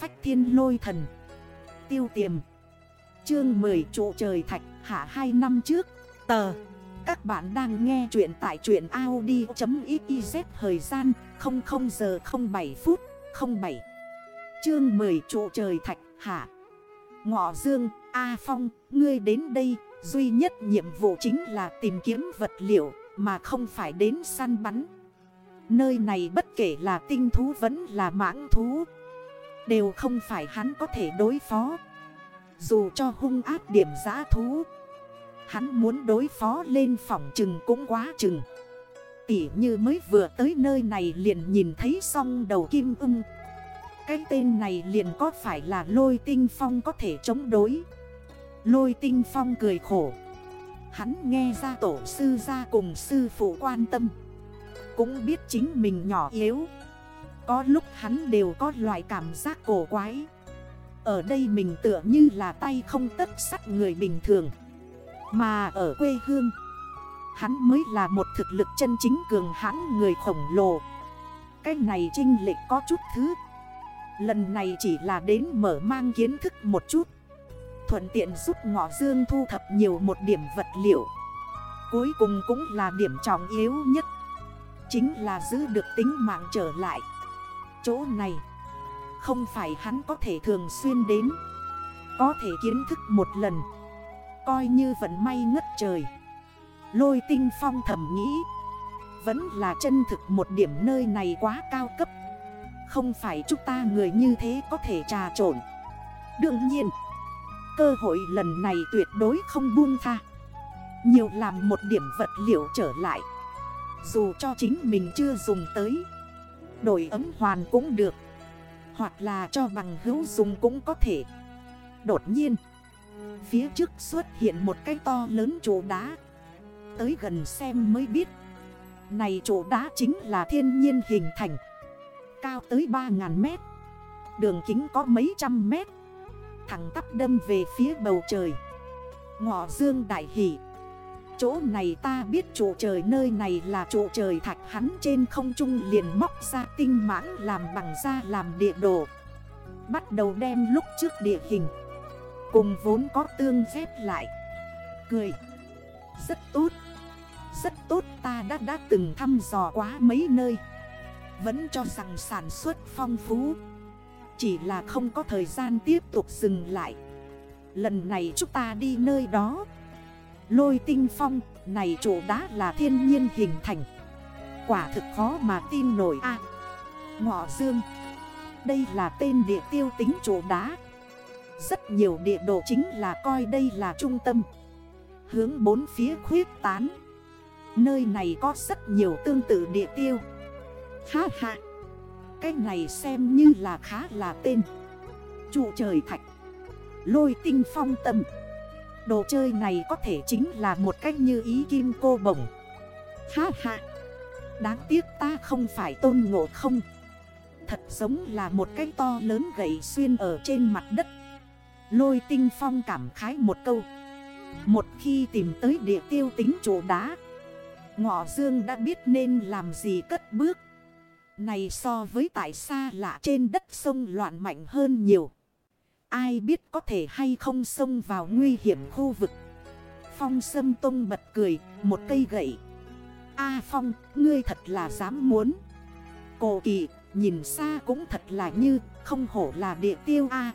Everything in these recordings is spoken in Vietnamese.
phách thiên lôi thần. Tiêu tiềm. Chương 10 trụ trời thạch. Hạ 2 năm trước, Tờ. Các bạn đang nghe chuyện tại chuyện Audi.xyz Thời gian 00 giờ 07 phút 07 Chương 10 trụ trời thạch. Hạ. Ngọ Dương, A Phong, Ngươi đến đây, Duy nhất nhiệm vụ chính là tìm kiếm vật liệu, Mà không phải đến săn bắn. Nơi này bất kể là tinh thú vẫn là mãng thú Đều không phải hắn có thể đối phó. Dù cho hung ác điểm giá thú, Hắn muốn đối phó lên phòng trừng cũng quá chừng. Tỉ như mới vừa tới nơi này liền nhìn thấy song đầu kim ưng. Cái tên này liền có phải là lôi tinh phong có thể chống đối? Lôi tinh phong cười khổ. Hắn nghe ra tổ sư ra cùng sư phụ quan tâm. Cũng biết chính mình nhỏ yếu. Có lúc hắn đều có loại cảm giác cổ quái. Ở đây mình tựa như là tay không tất sắt người bình thường. Mà ở quê hương, Hắn mới là một thực lực chân chính cường hãn người khổng lồ. Cái này trinh lệch có chút thứ. Lần này chỉ là đến mở mang kiến thức một chút. Thuận tiện giúp ngọ dương thu thập nhiều một điểm vật liệu. Cuối cùng cũng là điểm trọng yếu nhất. Chính là giữ được tính mạng trở lại. Chỗ này. Không phải hắn có thể thường xuyên đến. Có thể kiến thức một lần. Coi như vận may ngất trời. Lôi tinh phong thầm nghĩ. Vẫn là chân thực một điểm nơi này quá cao cấp. Không phải chúng ta người như thế có thể trà trộn. Đương nhiên, Cơ hội lần này tuyệt đối không buông tha. Nhiều làm một điểm vật liệu trở lại. Dù cho chính mình chưa dùng tới Đổi ấm hoàn cũng được. Hoặc là cho bằng hữu dùng cũng có thể. Đột nhiên, Phía trước xuất hiện một cái to lớn chỗ đá. Tới gần xem mới biết. Này chỗ đá chính là thiên nhiên hình thành. Cao tới 3.000 mét. Đường kính có mấy trăm mét. Thẳng tắp đâm về phía bầu trời. Ngọ dương đại hỷ. Chỗ này ta biết trụ trời nơi này là trụ trời thạch hắn trên không trung liền móc ra tinh mãng làm bằng da làm địa đồ. Bắt đầu đem lúc trước địa hình, Cùng vốn có tương ghép lại. Cười. Rất tốt. Rất tốt ta đã đã từng thăm dò quá mấy nơi. Vẫn cho rằng sản xuất phong phú. Chỉ là không có thời gian tiếp tục dừng lại. Lần này chúng ta đi nơi đó. Lôi tinh phong, Này chỗ đá là thiên nhiên hình thành. Quả thực khó mà tin nổi a. Ngọ dương, Đây là tên địa tiêu tính chỗ đá. Rất nhiều địa đồ chính là coi đây là trung tâm. Hướng bốn phía khuyết tán. Nơi này có rất nhiều tương tự địa tiêu. Ha ha, Cái này xem như là khá là tên. Trụ trời thạch, Lôi tinh phong tâm. Đồ chơi này có thể chính là một cách như ý kim cô bổng. Ha ha. Đáng tiếc ta không phải tôn ngộ không. Thật giống là một cái to lớn gậy xuyên ở trên mặt đất. Lôi tinh phong cảm khái một câu. Một khi tìm tới địa tiêu tính chỗ đá, Ngọ Dương đã biết nên làm gì cất bước. Này so với tại xa lạ trên đất sông loạn mạnh hơn nhiều. Ai biết có thể hay không xông vào nguy hiểm khu vực. Phong sâm tông bật cười, Một cây gậy. A Phong, ngươi thật là dám muốn. Cổ kỳ, nhìn xa cũng thật là như, Không hổ là địa tiêu A.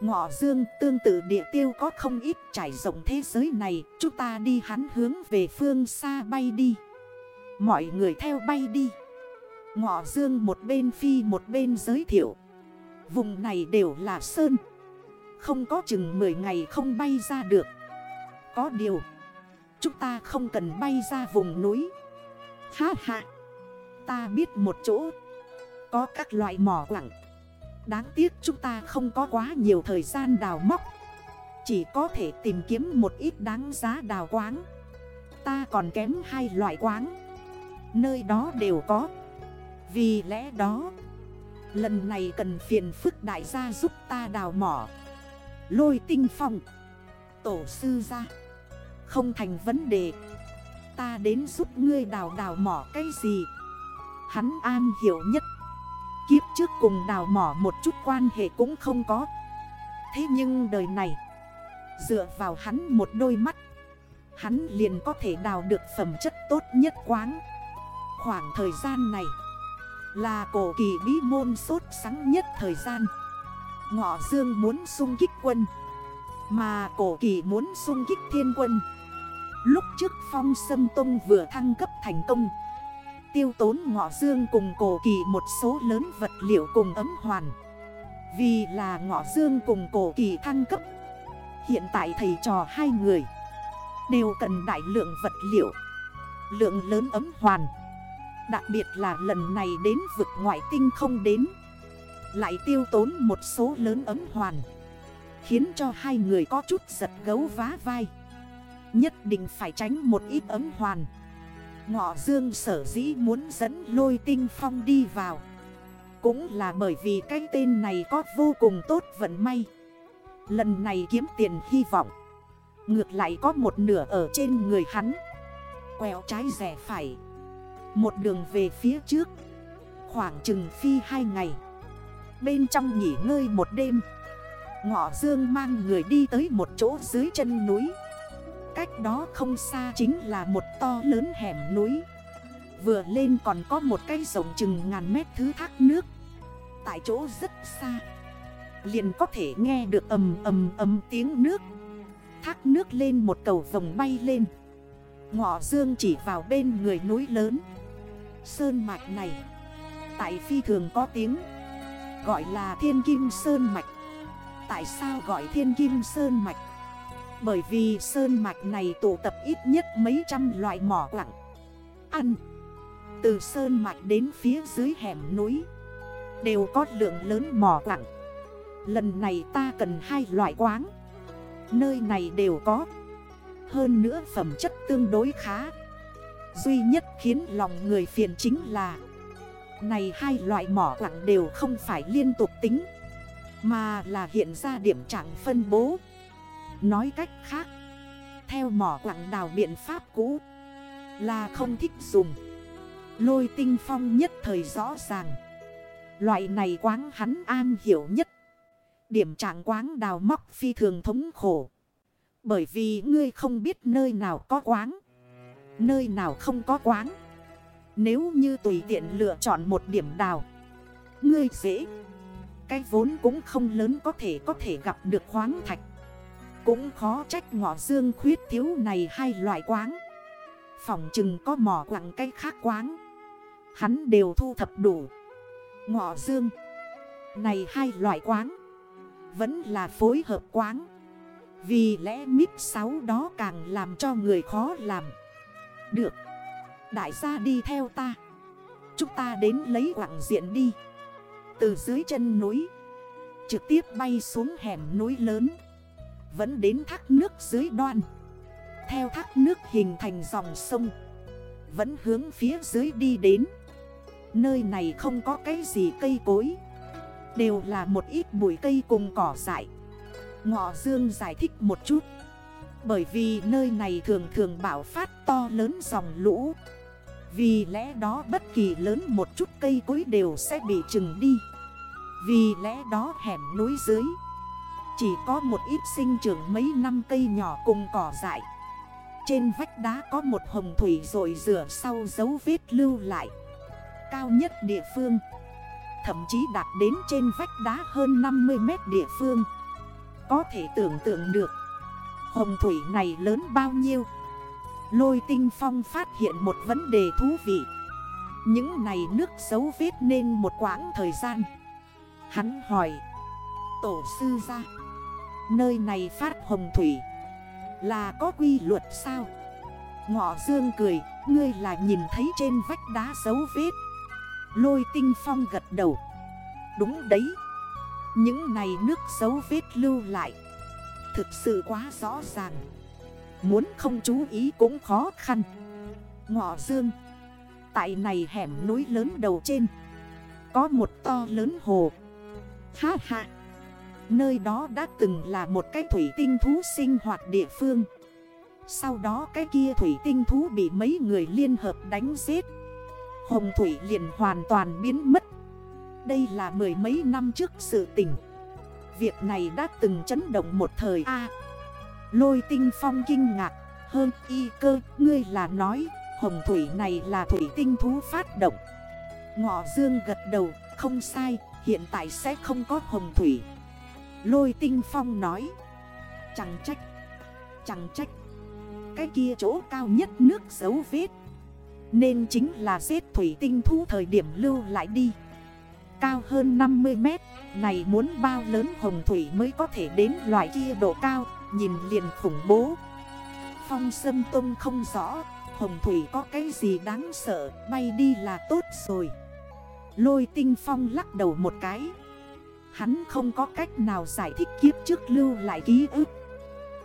Ngọ dương, tương tự địa tiêu có không ít trải rộng thế giới này, Chúng ta đi hắn hướng về phương xa bay đi. Mọi người theo bay đi. Ngọ dương một bên phi một bên giới thiệu. Vùng này đều là sơn. Không có chừng 10 ngày không bay ra được. Có điều, Chúng ta không cần bay ra vùng núi. Ha ha, Ta biết một chỗ. Có các loại mỏ quặng. Đáng tiếc chúng ta không có quá nhiều thời gian đào móc. Chỉ có thể tìm kiếm một ít đáng giá đào quáng. Ta còn kém hai loại quáng. Nơi đó đều có. Vì lẽ đó Lần này cần phiền phức đại gia giúp ta đào mỏ. Lôi tinh phong. Tổ sư ra Không thành vấn đề. Ta đến giúp ngươi đào đào mỏ cái gì? Hắn an hiểu nhất. Kiếp trước cùng đào mỏ một chút quan hệ cũng không có. Thế nhưng đời này, Dựa vào hắn một đôi mắt, Hắn liền có thể đào được phẩm chất tốt nhất quán. Khoảng thời gian này là cổ kỳ bí môn sốt sáng nhất thời gian. Ngọ Dương muốn sung kích quân, Mà cổ kỳ muốn sung kích thiên quân. Lúc trước phong sâm tông vừa thăng cấp thành công, Tiêu tốn ngọ dương cùng cổ kỳ một số lớn vật liệu cùng ấm hoàn. Vì là ngọ dương cùng cổ kỳ thăng cấp, Hiện tại thầy trò hai người Đều cần đại lượng vật liệu, Lượng lớn ấm hoàn. Đặc biệt là lần này đến vực ngoại tinh không đến. Lại tiêu tốn một số lớn ấm hoàn. Khiến cho hai người có chút giật gấu vá vai. Nhất định phải tránh một ít ấm hoàn. Ngọ Dương sở dĩ muốn dẫn lôi tinh phong đi vào. Cũng là bởi vì cái tên này có vô cùng tốt vận may. Lần này kiếm tiền hy vọng. Ngược lại có một nửa ở trên người hắn. Quẹo trái rẻ phải. Một đường về phía trước. Khoảng chừng phi hai ngày. Bên trong nghỉ ngơi một đêm. Ngọ Dương mang người đi tới một chỗ dưới chân núi. Cách đó không xa chính là một to lớn hẻm núi. Vừa lên còn có một cây rộng chừng ngàn mét thứ thác nước. Tại chỗ rất xa. Liền có thể nghe được ầm ầm ầm tiếng nước. Thác nước lên một cầu vòng bay lên. Ngọ dương chỉ vào bên người núi lớn. Sơn mạch này. Tại phi thường có tiếng, Gọi là thiên kim sơn mạch. Tại sao gọi thiên kim sơn mạch? Bởi vì sơn mạch này tụ tập ít nhất mấy trăm loại mỏ quặng. Ăn, Từ sơn mạch đến phía dưới hẻm núi, Đều có lượng lớn mỏ quặng. Lần này ta cần hai loại quáng. Nơi này đều có. Hơn nữa phẩm chất tương đối khá. Duy nhất khiến lòng người phiền chính là, Này hai loại mỏ quặng đều không phải liên tục tính, Mà là hiện ra điểm trạng phân bố. Nói cách khác, Theo mỏ quặng đào biện pháp cũ Là không thích dùng. Lôi tinh phong nhất thời rõ ràng, Loại này quáng hắn an hiểu nhất. Điểm trạng quáng đào móc phi thường thống khổ, Bởi vì ngươi không biết nơi nào có quáng. Nơi nào không có quáng Nếu như tùy tiện lựa chọn một điểm đào Ngươi dễ. Cái vốn cũng không lớn có thể có thể gặp được khoáng thạch. Cũng khó trách ngọ dương khuyết thiếu này hai loại quáng phòng chừng có mỏ quặng cây khác quáng Hắn đều thu thập đủ. Ngọ dương, Này hai loại quáng Vẫn là phối hợp quáng Vì lẽ mít sáu đó càng làm cho người khó làm. Được. Đại gia đi theo ta. Chúng ta đến lấy quặng diện đi. Từ dưới chân núi, Trực tiếp bay xuống hẻm núi lớn. Vẫn đến thác nước dưới đoan. Theo thác nước hình thành dòng sông. Vẫn hướng phía dưới đi đến. Nơi này không có cái gì cây cối. Đều là một ít bụi cây cùng cỏ dại. Ngọ Dương giải thích một chút. Bởi vì nơi này thường thường bảo phát to lớn dòng lũ. Vì lẽ đó bất kỳ lớn một chút cây cối đều sẽ bị trừng đi. Vì lẽ đó hẻm núi dưới, chỉ có một ít sinh trưởng mấy năm cây nhỏ cùng cỏ dại. Trên vách đá có một hồng thủy rồi rửa sau dấu vết lưu lại. Cao nhất địa phương, Thậm chí đạt đến trên vách đá hơn 50 mét địa phương. Có thể tưởng tượng được Hồng thủy này lớn bao nhiêu? Lôi tinh phong phát hiện một vấn đề thú vị. Những này nước xấu vết nên một quãng thời gian. Hắn hỏi, Tổ sư ra, Nơi này phát hồng thủy Là có quy luật sao? Ngọ dương cười, Ngươi là nhìn thấy trên vách đá dấu vết. Lôi tinh phong gật đầu, Đúng đấy. Những này nước dấu vết lưu lại Thực sự quá rõ ràng. Muốn không chú ý cũng khó khăn. Ngọ dương, Tại này hẻm núi lớn đầu trên, Có một to lớn hồ. Ha ha, Nơi đó đã từng là một cái thủy tinh thú sinh hoạt địa phương. Sau đó cái kia thủy tinh thú bị mấy người liên hợp đánh giết. Hồng thủy liền hoàn toàn biến mất. Đây là mười mấy năm trước sự tình. Việc này đã từng chấn động một thời A. Lôi tinh phong kinh ngạc. Hơn y cơ, Ngươi là nói, Hồng thủy này là thủy tinh thú phát động. Ngọ dương gật đầu, Không sai, Hiện tại sẽ không có hồng thủy. Lôi tinh phong nói, Chẳng trách Chẳng trách. Cái kia chỗ cao nhất nước dấu vết, Nên chính là giết thủy tinh thú thời điểm lưu lại đi. Cao hơn 50 mét. Này muốn bao lớn hồng thủy mới có thể đến loại kia độ cao? Nhìn liền khủng bố. Phong sâm tông không rõ, Hồng thủy có cái gì đáng sợ, Bay đi là tốt rồi. Lôi tinh phong lắc đầu một cái. Hắn không có cách nào giải thích kiếp trước lưu lại ký ức.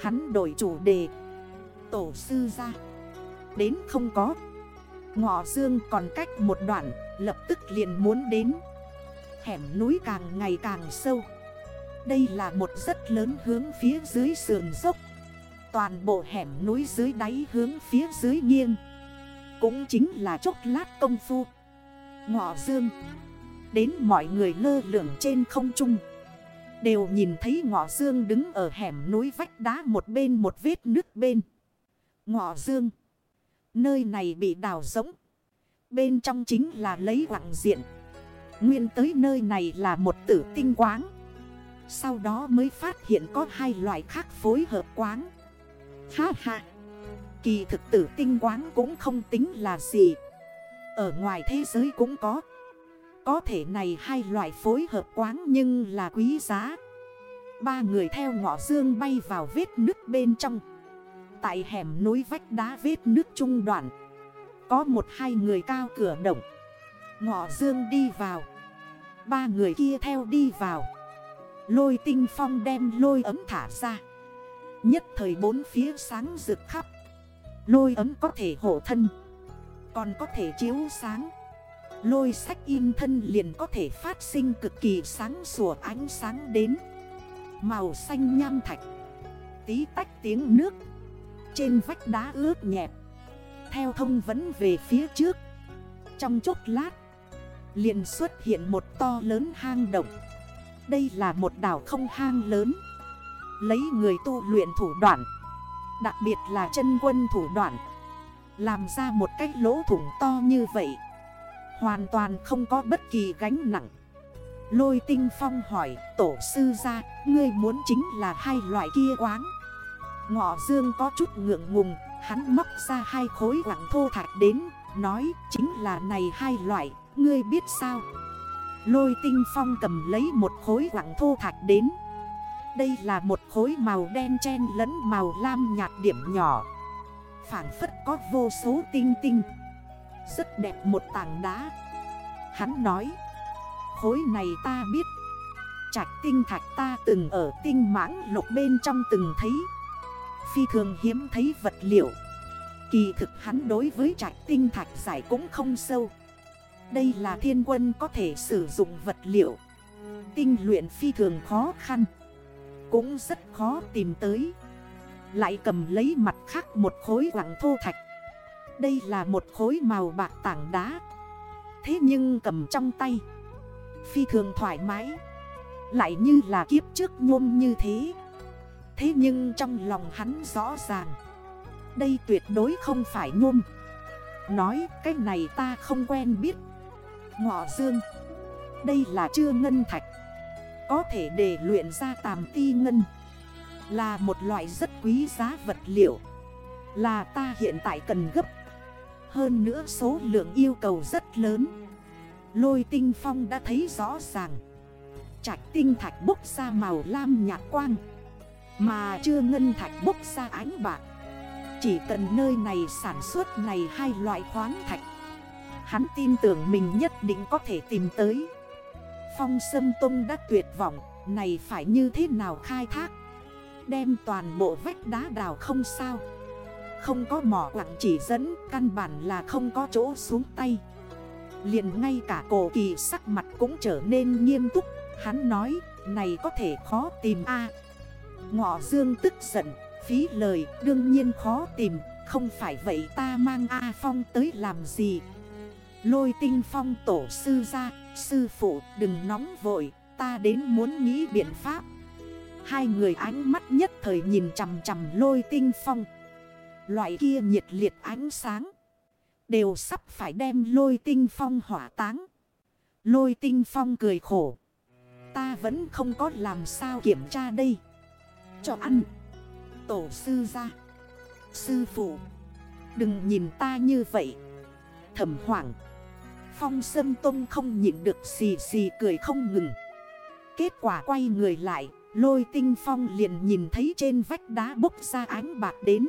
Hắn đổi chủ đề. Tổ sư ra. Đến không có. Ngọ dương còn cách một đoạn, Lập tức liền muốn đến. Hẻm núi càng ngày càng sâu. Đây là một rất lớn hướng phía dưới sườn dốc. Toàn bộ hẻm núi dưới đáy hướng phía dưới nghiêng. Cũng chính là chốc lát công phu. Ngọ dương, Đến mọi người lơ lửng trên không trung. Đều nhìn thấy ngọ dương đứng ở hẻm núi vách đá một bên một vết nước bên. Ngọ dương, Nơi này bị đào rỗng. Bên trong chính là lấy quặng diện. Nguyên tới nơi này là một tử tinh quáng. Sau đó mới phát hiện có hai loại khác phối hợp quáng. Ha ha! Kỳ thực tử tinh quáng cũng không tính là gì. Ở ngoài thế giới cũng có. Có thể này hai loại phối hợp quáng nhưng là quý giá. Ba người theo ngõ dương bay vào vết nước bên trong. Tại hẻm núi vách đá vết nước trung đoạn. Có một hai người cao cửa động. Ngọ dương đi vào. Ba người kia theo đi vào. Lôi tinh phong đem lôi ấm thả ra. Nhất thời bốn phía sáng rực khắp. Lôi ấm có thể hộ thân, Còn có thể chiếu sáng. Lôi sách in thân liền có thể phát sinh cực kỳ sáng sủa ánh sáng đến. Màu xanh nham thạch, Tí tách tiếng nước Trên vách đá ướt nhẹp. Theo thông vẫn về phía trước, Trong chốc lát liền xuất hiện một to lớn hang động. Đây là một đảo không hang lớn. Lấy người tu luyện thủ đoạn, Đặc biệt là chân quân thủ đoạn, Làm ra một cái lỗ thủng to như vậy, Hoàn toàn không có bất kỳ gánh nặng. Lôi tinh phong hỏi, tổ sư ra Ngươi muốn chính là hai loại kia quán Ngọ dương có chút ngượng ngùng, Hắn móc ra hai khối lặng thô thạch đến, Nói, chính là này hai loại. Ngươi biết sao? Lôi tinh phong cầm lấy một khối quảng thô thạch đến. Đây là một khối màu đen chen lẫn màu lam nhạt điểm nhỏ. Phản phất có vô số tinh tinh. Rất đẹp một tảng đá. Hắn nói, Khối này ta biết. Trạch tinh thạch ta từng ở tinh mãng lục bên trong từng thấy. Phi thường hiếm thấy vật liệu. Kỳ thực hắn đối với trạch tinh thạch giải cũng không sâu. Đây là thiên quân có thể sử dụng vật liệu. Tinh luyện phi thường khó khăn. Cũng rất khó tìm tới. Lại cầm lấy mặt khác một khối quảng thô thạch. Đây là một khối màu bạc tảng đá. Thế nhưng cầm trong tay, Phi thường thoải mái. Lại như là kiếp trước nhôm như thế. Thế nhưng trong lòng hắn rõ ràng, Đây tuyệt đối không phải nhôm. Nói cái này ta không quen biết. Ngọ dương. Đây là chưa ngân thạch. Có thể để luyện ra tàm ti ngân. Là một loại rất quý giá vật liệu. Là ta hiện tại cần gấp. Hơn nữa số lượng yêu cầu rất lớn. Lôi tinh phong đã thấy rõ ràng. Trạch tinh thạch bốc ra màu lam nhạt quang. Mà chưa ngân thạch bốc ra ánh bạc. Chỉ cần nơi này sản xuất này hai loại khoáng thạch. Hắn tin tưởng mình nhất định có thể tìm tới. Phong Sâm Tông đã tuyệt vọng, Này phải như thế nào khai thác? Đem toàn bộ vách đá đào không sao. Không có mỏ quặng chỉ dẫn, Căn bản là không có chỗ xuống tay. Liền ngay cả cổ kỳ sắc mặt cũng trở nên nghiêm túc. Hắn nói, này có thể khó tìm a. Ngọ dương tức giận, Phí lời, đương nhiên khó tìm, Không phải vậy ta mang A Phong tới làm gì Lôi tinh phong tổ sư ra Sư phụ, đừng nóng vội, Ta đến muốn nghĩ biện pháp. Hai người ánh mắt nhất thời nhìn chằm chằm lôi tinh phong. Loại kia nhiệt liệt ánh sáng, Đều sắp phải đem lôi tinh phong hỏa táng. Lôi tinh phong cười khổ, Ta vẫn không có làm sao kiểm tra đây. Cho ăn, Tổ sư ra Sư phụ, Đừng nhìn ta như vậy. Thẩm hoảng Phong Sâm Tông không nhịn được xì xì cười không ngừng. Kết quả quay người lại, Lôi tinh phong liền nhìn thấy trên vách đá bốc ra ánh bạc đến.